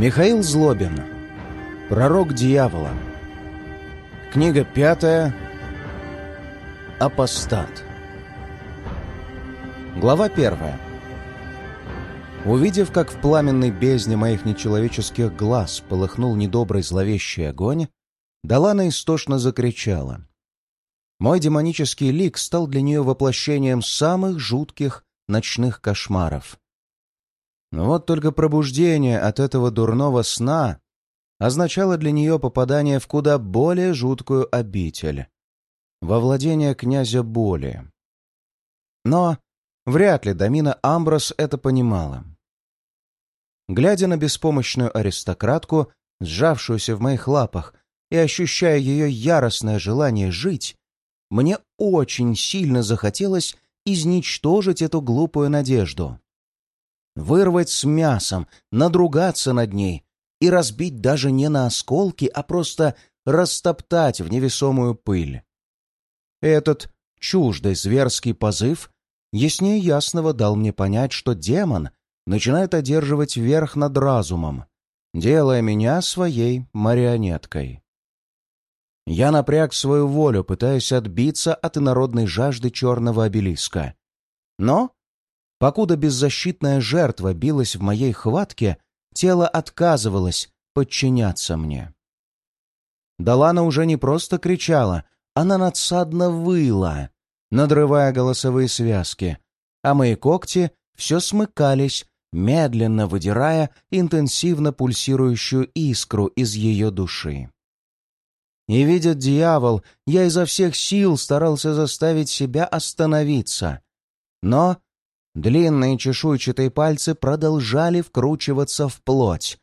Михаил Злобин. Пророк дьявола. Книга пятая. Апостат. Глава первая. Увидев, как в пламенной бездне моих нечеловеческих глаз полыхнул недобрый зловещий огонь, Далана истошно закричала. Мой демонический лик стал для нее воплощением самых жутких ночных кошмаров. Но вот только пробуждение от этого дурного сна означало для нее попадание в куда более жуткую обитель — во владение князя боли. Но вряд ли Дамина Амброс это понимала. Глядя на беспомощную аристократку, сжавшуюся в моих лапах, и ощущая ее яростное желание жить, мне очень сильно захотелось изничтожить эту глупую надежду. Вырвать с мясом, надругаться над ней и разбить даже не на осколки, а просто растоптать в невесомую пыль. Этот чуждый зверский позыв яснее ясного дал мне понять, что демон начинает одерживать верх над разумом, делая меня своей марионеткой. Я напряг свою волю, пытаясь отбиться от инородной жажды черного обелиска. Но, покуда беззащитная жертва билась в моей хватке, тело отказывалось подчиняться мне. Далана уже не просто кричала, она надсадно выла, надрывая голосовые связки, а мои когти все смыкались, медленно выдирая интенсивно пульсирующую искру из ее души. И видит дьявол, я изо всех сил старался заставить себя остановиться. Но длинные чешуйчатые пальцы продолжали вкручиваться в плоть,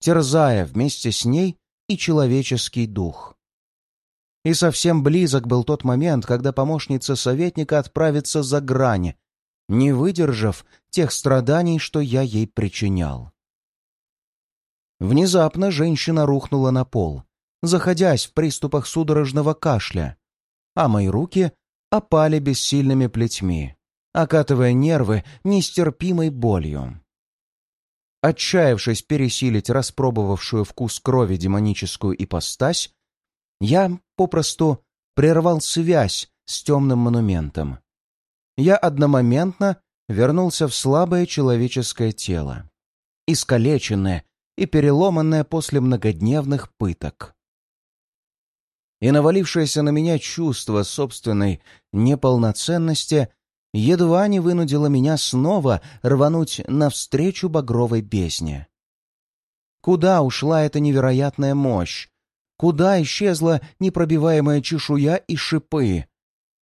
терзая вместе с ней и человеческий дух. И совсем близок был тот момент, когда помощница советника отправится за грань, не выдержав тех страданий, что я ей причинял. Внезапно женщина рухнула на пол — заходясь в приступах судорожного кашля, а мои руки опали бессильными плетьми, окатывая нервы нестерпимой болью. Отчаявшись пересилить распробовавшую вкус крови демоническую ипостась, я попросту прервал связь с темным монументом. Я одномоментно вернулся в слабое человеческое тело, искалеченное и переломанное после многодневных пыток и навалившееся на меня чувство собственной неполноценности едва не вынудило меня снова рвануть навстречу багровой бездне. Куда ушла эта невероятная мощь? Куда исчезла непробиваемая чешуя и шипы?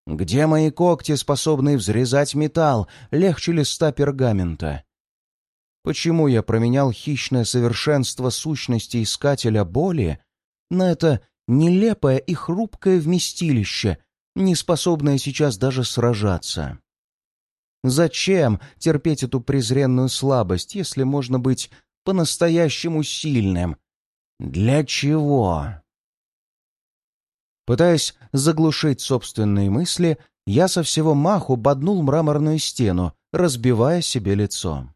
Где мои когти, способные взрезать металл, легче листа пергамента? Почему я променял хищное совершенство сущности искателя боли на это нелепое и хрупкое вместилище, не способное сейчас даже сражаться. Зачем терпеть эту презренную слабость, если можно быть по-настоящему сильным? Для чего? Пытаясь заглушить собственные мысли, я со всего маху боднул мраморную стену, разбивая себе лицо.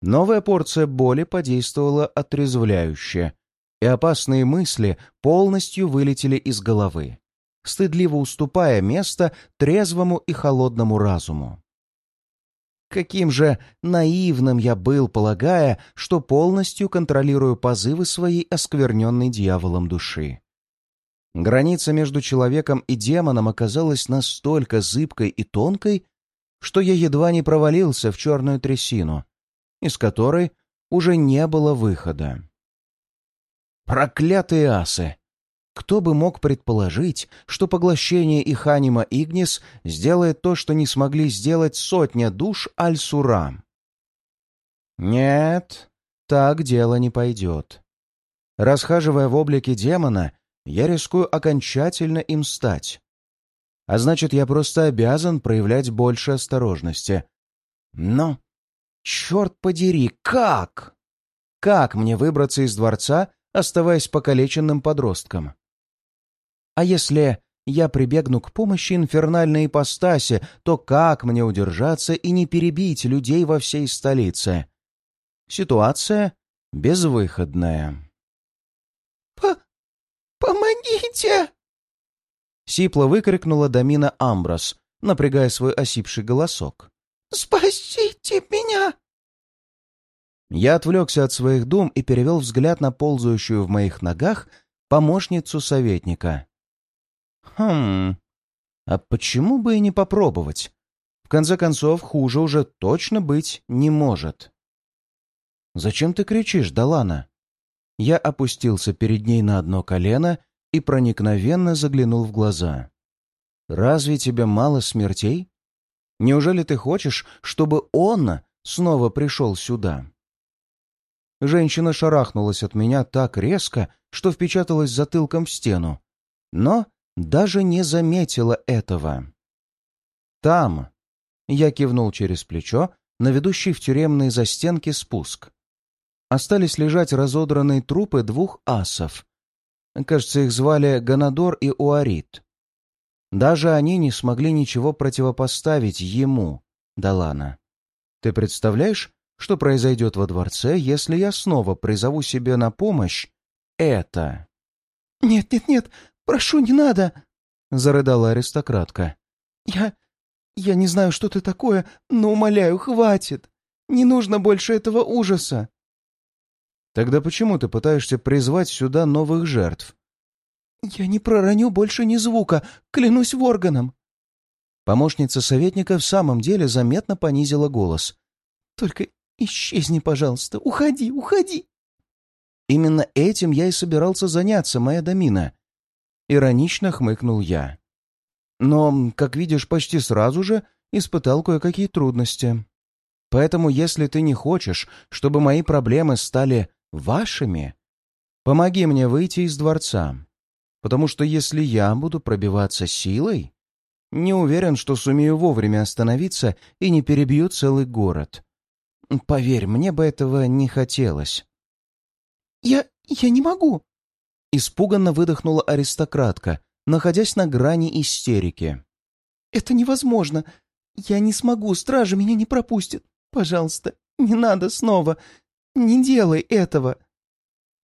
Новая порция боли подействовала отрезвляюще, и опасные мысли полностью вылетели из головы, стыдливо уступая место трезвому и холодному разуму. Каким же наивным я был, полагая, что полностью контролирую позывы своей оскверненной дьяволом души. Граница между человеком и демоном оказалась настолько зыбкой и тонкой, что я едва не провалился в черную трясину, из которой уже не было выхода. Проклятые асы! Кто бы мог предположить, что поглощение их анима Игнис сделает то, что не смогли сделать сотня душ Аль-Сура? Нет, так дело не пойдет. Расхаживая в облике демона, я рискую окончательно им стать. А значит, я просто обязан проявлять больше осторожности. Но, черт подери, как? Как мне выбраться из дворца оставаясь покалеченным подростком. А если я прибегну к помощи инфернальной ипостаси, то как мне удержаться и не перебить людей во всей столице? Ситуация безвыходная. «По... помогите!» Сипло выкрикнула Дамина Амброс, напрягая свой осипший голосок. «Спасите меня!» Я отвлекся от своих дум и перевел взгляд на ползающую в моих ногах помощницу советника. «Хм... А почему бы и не попробовать? В конце концов, хуже уже точно быть не может». «Зачем ты кричишь, Далана?» Я опустился перед ней на одно колено и проникновенно заглянул в глаза. «Разве тебе мало смертей? Неужели ты хочешь, чтобы он снова пришел сюда?» Женщина шарахнулась от меня так резко, что впечаталась затылком в стену, но даже не заметила этого. «Там!» — я кивнул через плечо на ведущий в тюремные застенки спуск. Остались лежать разодранные трупы двух асов, Кажется, их звали Ганадор и Уарит. Даже они не смогли ничего противопоставить ему, Далана. Ты представляешь, что произойдет во дворце, если я снова призову себе на помощь это? «Нет, нет, нет, прошу, не надо!» — зарыдала аристократка. «Я... я не знаю, что ты такое, но, умоляю, хватит! Не нужно больше этого ужаса!» Тогда почему ты пытаешься призвать сюда новых жертв? Я не пророню больше ни звука, клянусь органом. Помощница советника в самом деле заметно понизила голос. Только исчезни, пожалуйста, уходи, уходи. Именно этим я и собирался заняться, моя Домина. Иронично хмыкнул я. Но, как видишь, почти сразу же испытал кое-какие трудности. Поэтому, если ты не хочешь, чтобы мои проблемы стали вашими, помоги мне выйти из дворца, потому что если я буду пробиваться силой, не уверен, что сумею вовремя остановиться и не перебью целый город. Поверь, мне бы этого не хотелось. «Я... я не могу!» Испуганно выдохнула аристократка, находясь на грани истерики. «Это невозможно! Я не смогу, стража меня не пропустит! Пожалуйста, не надо снова! «Не делай этого!»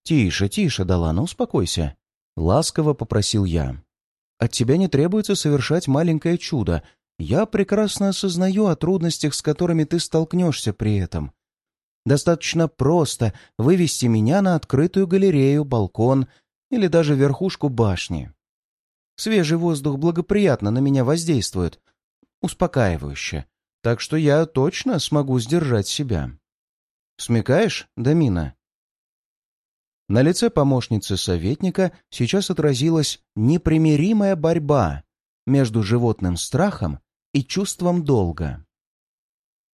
«Тише, тише, Далана, успокойся!» — ласково попросил я. «От тебя не требуется совершать маленькое чудо. Я прекрасно осознаю о трудностях, с которыми ты столкнешься при этом. Достаточно просто вывести меня на открытую галерею, балкон или даже верхушку башни. Свежий воздух благоприятно на меня воздействует, успокаивающе, так что я точно смогу сдержать себя. Смекаешь, Дамина?» На лице помощницы советника сейчас отразилась непримиримая борьба между животным страхом и чувством долга.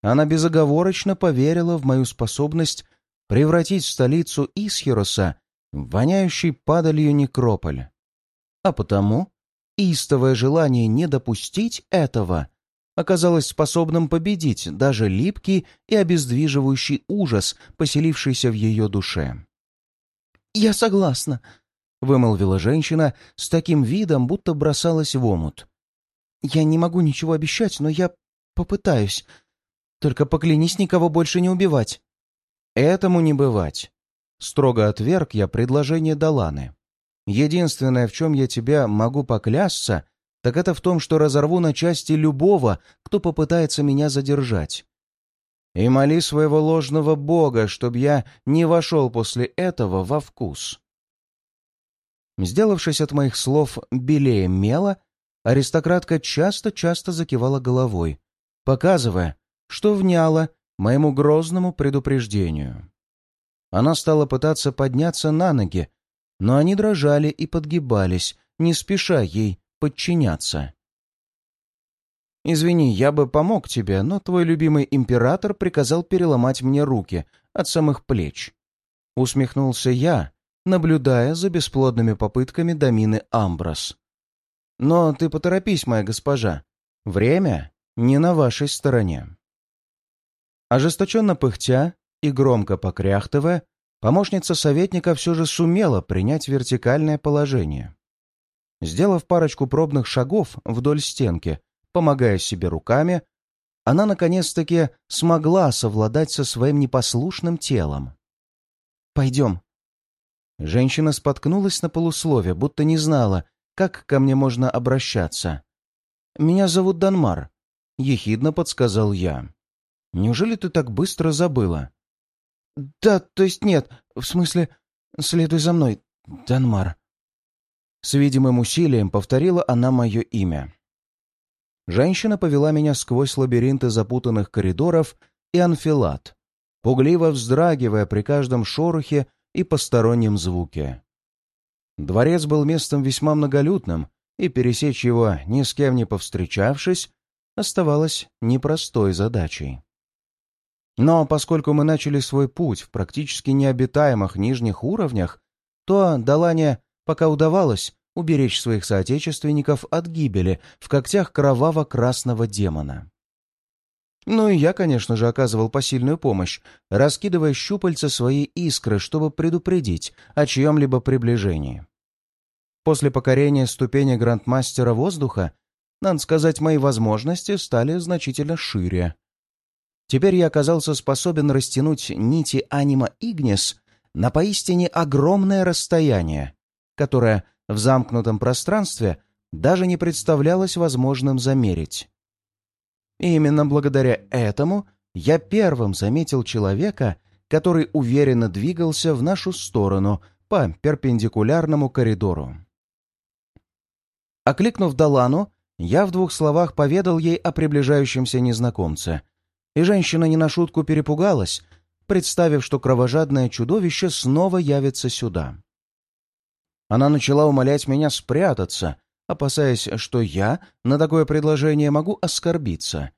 Она безоговорочно поверила в мою способность превратить столицу Исхироса воняющий падалью некрополь. А потому истовое желание не допустить этого оказалось способным победить даже липкий и обездвиживающий ужас, поселившийся в ее душе. «Я согласна», — вымолвила женщина с таким видом, будто бросалась в омут. «Я не могу ничего обещать, но я попытаюсь. Только поклянись никого больше не убивать». «Этому не бывать», — строго отверг я предложение Даланы. «Единственное, в чем я тебя могу поклясться, так это в том, что разорву на части любого, кто попытается меня задержать. И моли своего ложного бога, чтобы я не вошел после этого во вкус. Сделавшись от моих слов белее мела, аристократка часто-часто закивала головой, показывая, что вняла моему грозному предупреждению. Она стала пытаться подняться на ноги, но они дрожали и подгибались, не спеша ей подчиняться. «Извини, я бы помог тебе, но твой любимый император приказал переломать мне руки от самых плеч». Усмехнулся я, наблюдая за бесплодными попытками Домины Амброс. «Но ты поторопись, моя госпожа. Время не на вашей стороне». Ожесточенно пыхтя и громко покряхтывая, помощница советника все же сумела принять вертикальное положение. Сделав парочку пробных шагов вдоль стенки, помогая себе руками, она наконец-таки смогла совладать со своим непослушным телом. Пойдем». Женщина споткнулась на полуслове, будто не знала, как ко мне можно обращаться. «Меня зовут Данмар», — ехидно подсказал я. «Неужели ты так быстро забыла?» «Да, то есть нет, в смысле, следуй за мной, Данмар». С видимым усилием повторила она мое имя. Женщина повела меня сквозь лабиринты запутанных коридоров и анфилат, пугливо вздрагивая при каждом шорохе и постороннем звуке. Дворец был местом весьма многолюдным, и пересечь его, ни с кем не повстречавшись, оставалось непростой задачей. Но поскольку мы начали свой путь в практически необитаемых нижних уровнях, то Далане пока удавалось уберечь своих соотечественников от гибели в когтях кроваво-красного демона. Ну и я, конечно же, оказывал посильную помощь, раскидывая щупальца своей искры, чтобы предупредить о чьем-либо приближении. После покорения ступени грандмастера воздуха, надо сказать, мои возможности стали значительно шире. Теперь я оказался способен растянуть нити анима Игнис на поистине огромное расстояние, которое в замкнутом пространстве даже не представлялось возможным замерить. И именно благодаря этому я первым заметил человека, который уверенно двигался в нашу сторону по перпендикулярному коридору. Окликнув Далану, я в двух словах поведал ей о приближающемся незнакомце, и женщина не на шутку перепугалась, представив, что кровожадное чудовище снова явится сюда. Она начала умолять меня спрятаться, опасаясь, что я на такое предложение могу оскорбиться.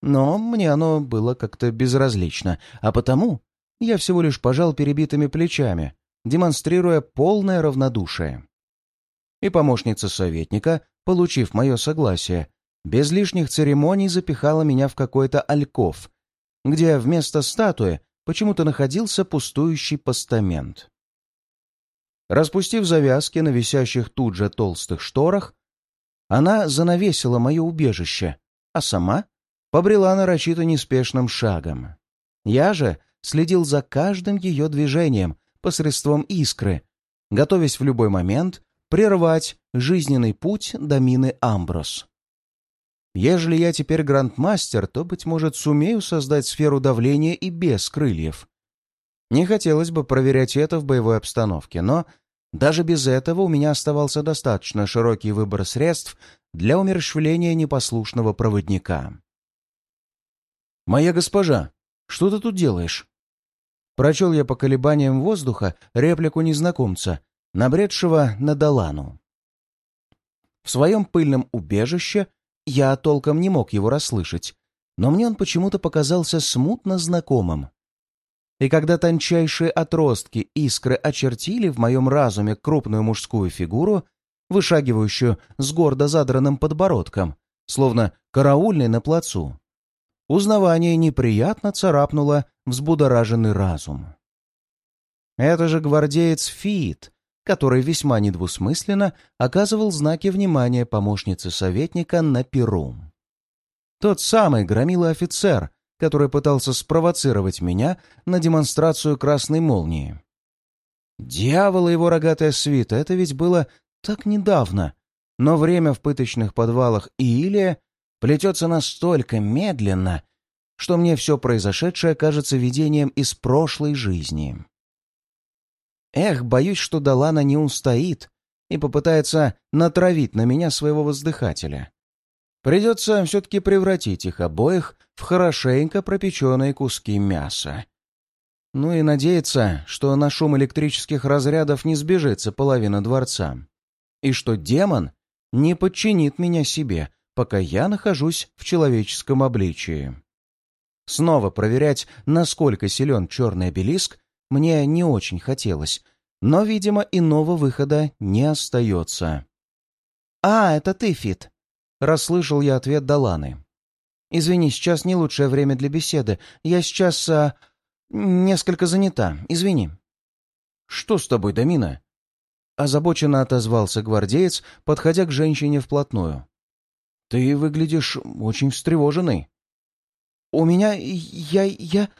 Но мне оно было как-то безразлично, а потому я всего лишь пожал перебитыми плечами, демонстрируя полное равнодушие. И помощница советника, получив мое согласие, без лишних церемоний запихала меня в какой-то альков, где вместо статуи почему-то находился пустующий постамент. Распустив завязки на висящих тут же толстых шторах, она занавесила мое убежище, а сама побрела нарочито неспешным шагом. Я же следил за каждым ее движением посредством искры, готовясь в любой момент прервать жизненный путь до мины Амброс. Ежели я теперь грандмастер, то, быть может, сумею создать сферу давления и без крыльев. Не хотелось бы проверять это в боевой обстановке, но даже без этого у меня оставался достаточно широкий выбор средств для умерщвления непослушного проводника. «Моя госпожа, что ты тут делаешь?» Прочел я по колебаниям воздуха реплику незнакомца, набредшего на Далану. В своем пыльном убежище я толком не мог его расслышать, но мне он почему-то показался смутно знакомым. И когда тончайшие отростки искры очертили в моем разуме крупную мужскую фигуру, вышагивающую с гордо задранным подбородком, словно караульный на плацу, узнавание неприятно царапнуло взбудораженный разум. Это же гвардеец Фит, который весьма недвусмысленно оказывал знаки внимания помощницы советника на Перу. Тот самый громилый офицер, который пытался спровоцировать меня на демонстрацию красной молнии. Дьявол и его рогатая свита, это ведь было так недавно, но время в пыточных подвалах Иилия плетется настолько медленно, что мне все произошедшее кажется видением из прошлой жизни. Эх, боюсь, что Далана не устоит и попытается натравить на меня своего воздыхателя. Придется все-таки превратить их обоих в хорошенько пропеченные куски мяса. Ну и надеяться, что на шум электрических разрядов не сбежится половина дворца. И что демон не подчинит меня себе, пока я нахожусь в человеческом обличии. Снова проверять, насколько силен черный обелиск, мне не очень хотелось, но, видимо, иного выхода не остается. «А, это ты, Фит!» Расслышал я ответ Даланы. «Извини, сейчас не лучшее время для беседы. Я сейчас... А, несколько занята. Извини». «Что с тобой, Дамина?» Озабоченно отозвался гвардеец, подходя к женщине вплотную. «Ты выглядишь очень встревоженный». «У меня... я... я...»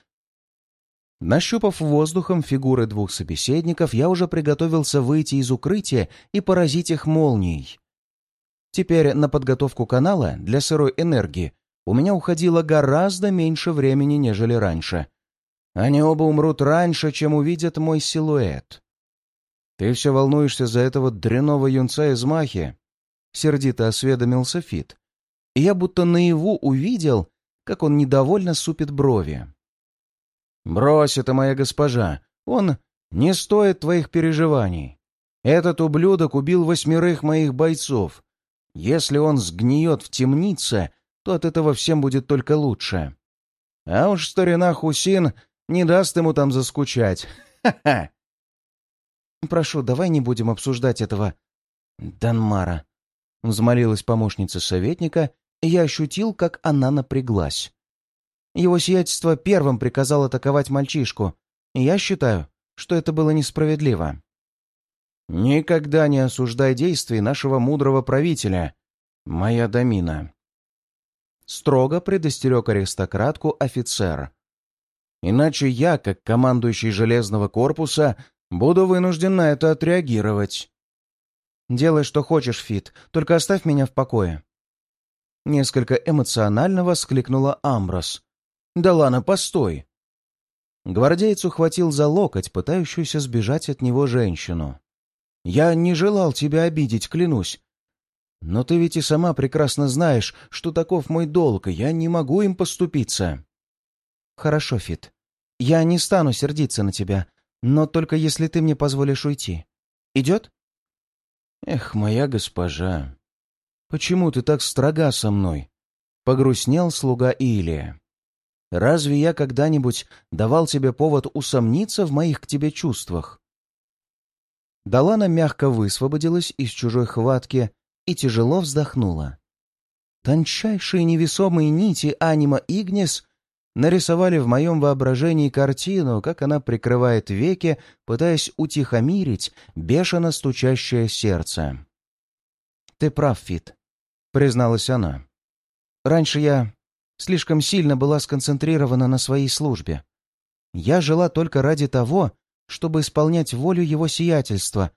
Нащупав воздухом фигуры двух собеседников, я уже приготовился выйти из укрытия и поразить их молнией. Теперь на подготовку канала для сырой энергии у меня уходило гораздо меньше времени, нежели раньше. Они оба умрут раньше, чем увидят мой силуэт. «Ты все волнуешься за этого дряного юнца из Махи?» — сердито осведомился Фит. И я будто наяву увидел, как он недовольно супит брови. «Брось это, моя госпожа, он не стоит твоих переживаний. Этот ублюдок убил восьмерых моих бойцов. Если он сгниет в темнице, то от этого всем будет только лучше. А уж старина Хусин не даст ему там заскучать. Ха-ха!» «Прошу, давай не будем обсуждать этого Данмара», — взмолилась помощница советника, и я ощутил, как она напряглась. Его сиятельство первым приказал атаковать мальчишку, и я считаю, что это было несправедливо. «Никогда не осуждай действий нашего мудрого правителя, моя Дамина», — строго предостерег аристократку офицер. «Иначе я, как командующий Железного корпуса, буду вынужден на это отреагировать». «Делай, что хочешь, Фит, только оставь меня в покое». Несколько эмоционально воскликнула Амброс. «Да ладно, постой!» Гвардейц ухватил за локоть, пытающуюся сбежать от него женщину. «Я не желал тебя обидеть, клянусь. Но ты ведь и сама прекрасно знаешь, что таков мой долг, и я не могу им поступиться». «Хорошо, Фит. Я не стану сердиться на тебя, но только если ты мне позволишь уйти. Идет?» «Эх, моя госпожа, почему ты так строга со мной?» — погрустнел слуга Илия. «Разве я когда-нибудь давал тебе повод усомниться в моих к тебе чувствах?» Далана мягко высвободилась из чужой хватки и тяжело вздохнула. Тончайшие невесомые нити анима Игнис нарисовали в моем воображении картину, как она прикрывает веки, пытаясь утихомирить бешено стучащее сердце. «Ты прав, Фит», — призналась она. «Раньше я слишком сильно была сконцентрирована на своей службе. Я жила только ради того, чтобы исполнять волю его сиятельства.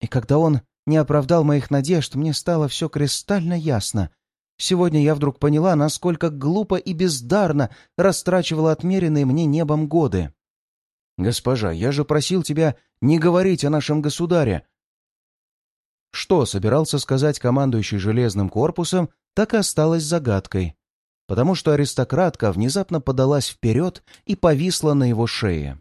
И когда он не оправдал моих надежд, мне стало все кристально ясно — Сегодня я вдруг поняла, насколько глупо и бездарно растрачивала отмеренные мне небом годы. «Госпожа, я же просил тебя не говорить о нашем государе!» Что собирался сказать командующий железным корпусом, так и осталось загадкой, потому что аристократка внезапно подалась вперед и повисла на его шее.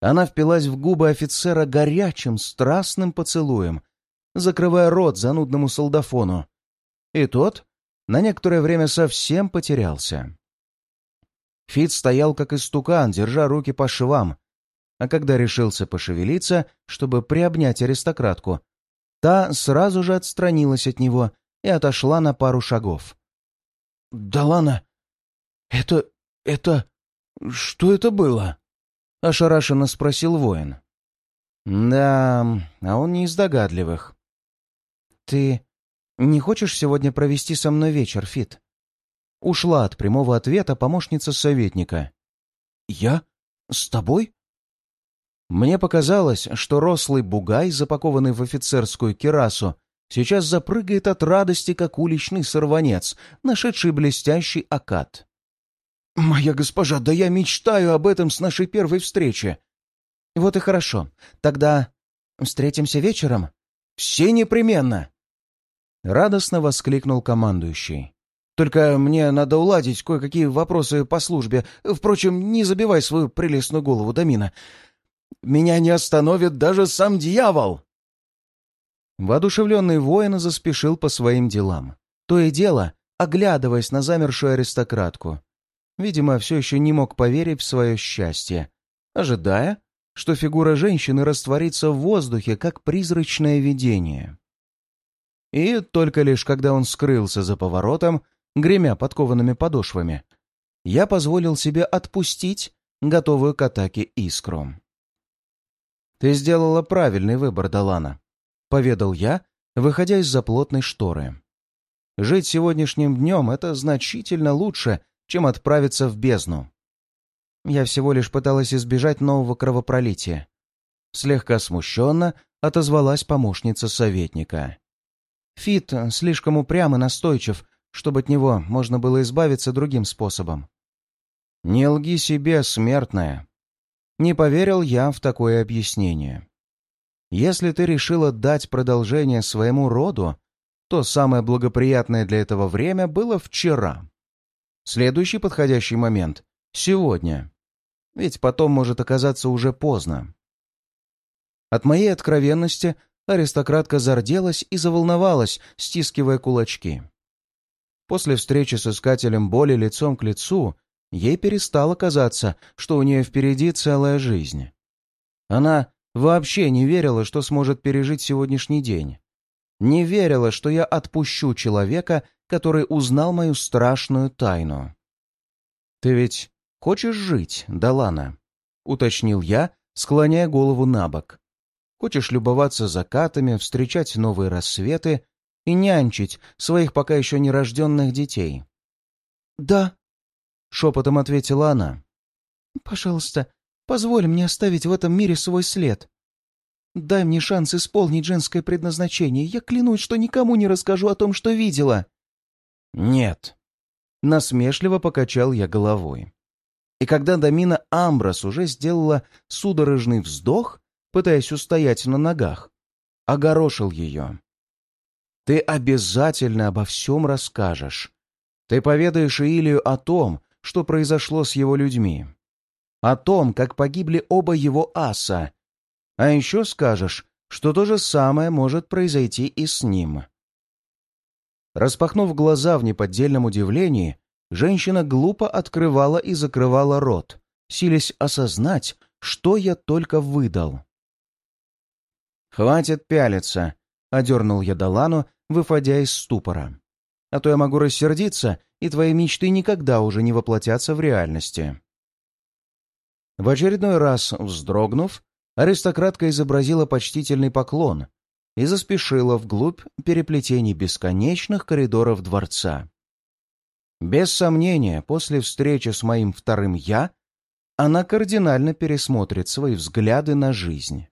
Она впилась в губы офицера горячим, страстным поцелуем, закрывая рот занудному солдафону. И тот на некоторое время совсем потерялся. Фит стоял как истукан, держа руки по швам, а когда решился пошевелиться, чтобы приобнять аристократку, та сразу же отстранилась от него и отошла на пару шагов. «Да ладно! Это... это... что это было?» — ошарашенно спросил воин. «Да, а он не из догадливых». «Ты «Не хочешь сегодня провести со мной вечер, Фит?» Ушла от прямого ответа помощница советника. «Я? С тобой?» Мне показалось, что рослый бугай, запакованный в офицерскую кирасу, сейчас запрыгает от радости, как уличный сорванец, нашедший блестящий акад. «Моя госпожа, да я мечтаю об этом с нашей первой встречи!» «Вот и хорошо. Тогда встретимся вечером?» «Все непременно!» Радостно воскликнул командующий. «Только мне надо уладить кое-какие вопросы по службе. Впрочем, не забивай свою прелестную голову, Дамина. Меня не остановит даже сам дьявол!» Воодушевленный воин заспешил по своим делам. То и дело, оглядываясь на замершую аристократку. Видимо, все еще не мог поверить в свое счастье, ожидая, что фигура женщины растворится в воздухе, как призрачное видение. И только лишь когда он скрылся за поворотом, гремя подкованными подошвами, я позволил себе отпустить готовую к атаке искру. «Ты сделала правильный выбор, Далана», — поведал я, выходя из-за плотной шторы. «Жить сегодняшним днем — это значительно лучше, чем отправиться в бездну». Я всего лишь пыталась избежать нового кровопролития. Слегка смущенно отозвалась помощница советника. Фит слишком упрям и настойчив, чтобы от него можно было избавиться другим способом. «Не лги себе, смертная!» Не поверил я в такое объяснение. Если ты решила дать продолжение своему роду, то самое благоприятное для этого время было вчера. Следующий подходящий момент — сегодня. Ведь потом может оказаться уже поздно. От моей откровенности аристократка зарделась и заволновалась, стискивая кулачки. После встречи с искателем боли лицом к лицу ей перестало казаться, что у нее впереди целая жизнь. Она вообще не верила, что сможет пережить сегодняшний день. Не верила, что я отпущу человека, который узнал мою страшную тайну. «Ты ведь хочешь жить, Далана?» — уточнил я, склоняя голову на бок. «Хочешь любоваться закатами, встречать новые рассветы и нянчить своих пока еще нерожденных детей?» «Да», — шепотом ответила она. «Пожалуйста, позволь мне оставить в этом мире свой след. Дай мне шанс исполнить женское предназначение. Я клянусь, что никому не расскажу о том, что видела». «Нет». Насмешливо покачал я головой. И когда Дамина Амброс уже сделала судорожный вздох, пытаясь устоять на ногах, огорошил ее. «Ты обязательно обо всем расскажешь. Ты поведаешь Илию о том, что произошло с его людьми. О том, как погибли оба его аса. А еще скажешь, что то же самое может произойти и с ним». Распахнув глаза в неподдельном удивлении, женщина глупо открывала и закрывала рот, силясь осознать, что я только выдал. «Хватит пялиться», — одернул я Далану, выходя из ступора. «А то я могу рассердиться, и твои мечты никогда уже не воплотятся в реальности». В очередной раз вздрогнув, аристократка изобразила почтительный поклон и заспешила вглубь переплетений бесконечных коридоров дворца. Без сомнения, после встречи с моим вторым «я» она кардинально пересмотрит свои взгляды на жизнь.